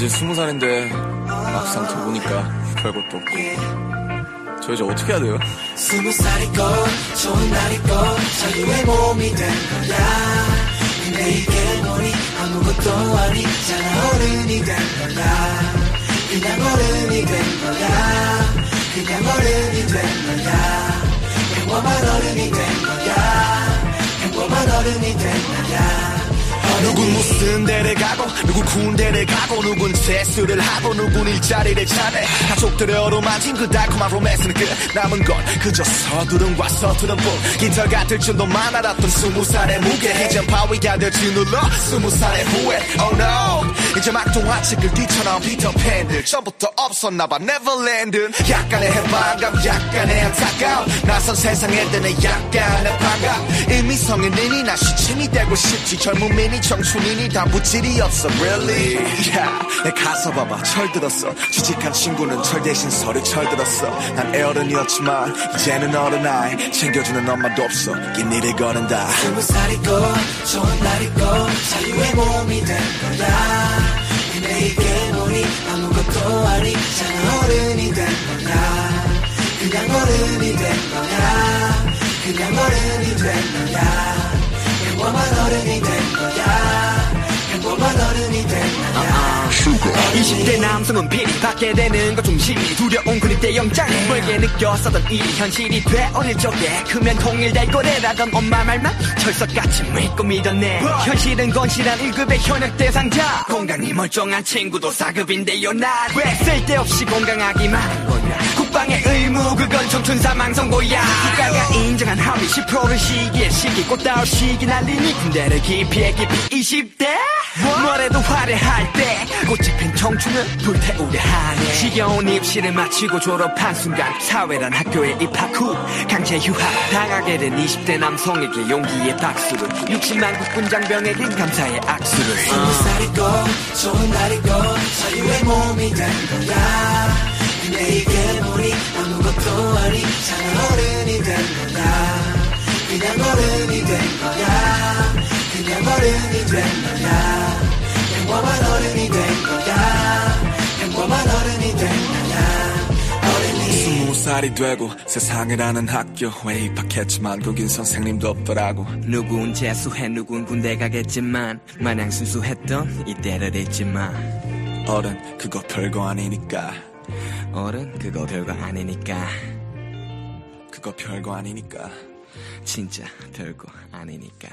이제 스무 살인데 막상 더 보니까 별것도 없고. 저 이제 어떻게 해야 돼요? 스무 살이고 좋은 날이고 자유의 몸이 된 거야. 근데 이게 뭐니? 아무것도 아니잖아. 어른이 된 거야. 그냥 어른이 된 거야. 그냥 어른이 된 거야. 평범한 어른이 된 거야. 평범한 어른이 된 누군 무슨 데를 가고 누군 군대를 가고 누군 세수를 하고 누군 일자리를 차대 가족들의 어루만진 그 달콤한 로맨스는 끝 남은 건 그저 서두름과 서투른 뿐. 깃털 같을 줄도 만 알았던 스무 살의 무게. 이젠 바위가 될지 눌러 스무 살의 후회. Oh no 이제 막 동화책을 뒤처럼 피터팬들 전부터 없었나봐. 네버랜드 약간의 해방감 약간의 안타까움. 낯선 세상에 드는 약간의 반감. 이미 성인이니 나 시침이 되고 싶지. 젊은 미니 청춘이니 다 부질이 없어. Really? Yeah. 내 가서 봐봐. 철들었어. 취직한 친구는 철 대신 서류 철들었어. 난 애어른이었지만 이제는 어른 아이. 챙겨주는 엄마도 없어. 긴 일을 거른다. 스무 살이고 좋은 날이고 자유의 몸이 된 거야 그냥 어른이 된 거야. 그냥 어른이 된 거야. 평범한 어른이 된 거야. 평범한 어른이 된 거야. 20대 남성은 비리 받게 되는 것 중심이 두려운 그립대 영장에 멀게 느꼈었던 일이 현실이 돼 어릴 적에 크면 통일될 거래라던 엄마 말만 철석같이 믿고 믿었네 현실은 건실한 1급의 현역 대상자. 건강이 멀쩡한 친구도 4급인데요 난왜 쓸데없이 건강하기만 한 거냐 국방의 의무 그건 청춘 사망 선고야. 국가가 인정한 합의 10%를 시기에 시기 꽃다울 시기 날리니 군대를 기피해 기피 20대. 뭐래도 화려할 때 꽃이 핀 청춘을 불태우려 하네. 지겨운 입시를 마치고 졸업한 순간 사회란 학교에 입학 후 강제 휴학. 당하게 된 20대 남성에게 용기의 박수를. 60만 국군 장병에겐 감사의 악수를. 스무 살이고 좋은 날이고 자유의 몸이 된 거야 이게 뭐니 아무것도 아니잖아 어른이 된 거야. 그냥 어른이 된 거야. 그냥 어른이 된 거야. 평범한 어른이 된 거야. 평범한 어른이 된 거야. 어른이. 스무 살이 되고 세상을 아는 학교 왜 입학했지만 거긴 선생님도 없더라고. 누군 재수해 누군 군대 가겠지만 마냥 순수했던 이때를 잊지마. 어른 그거 별거 아니니까 어른? 그거 별거 아니니까. 그거 별거 아니니까. 진짜 별거 아니니까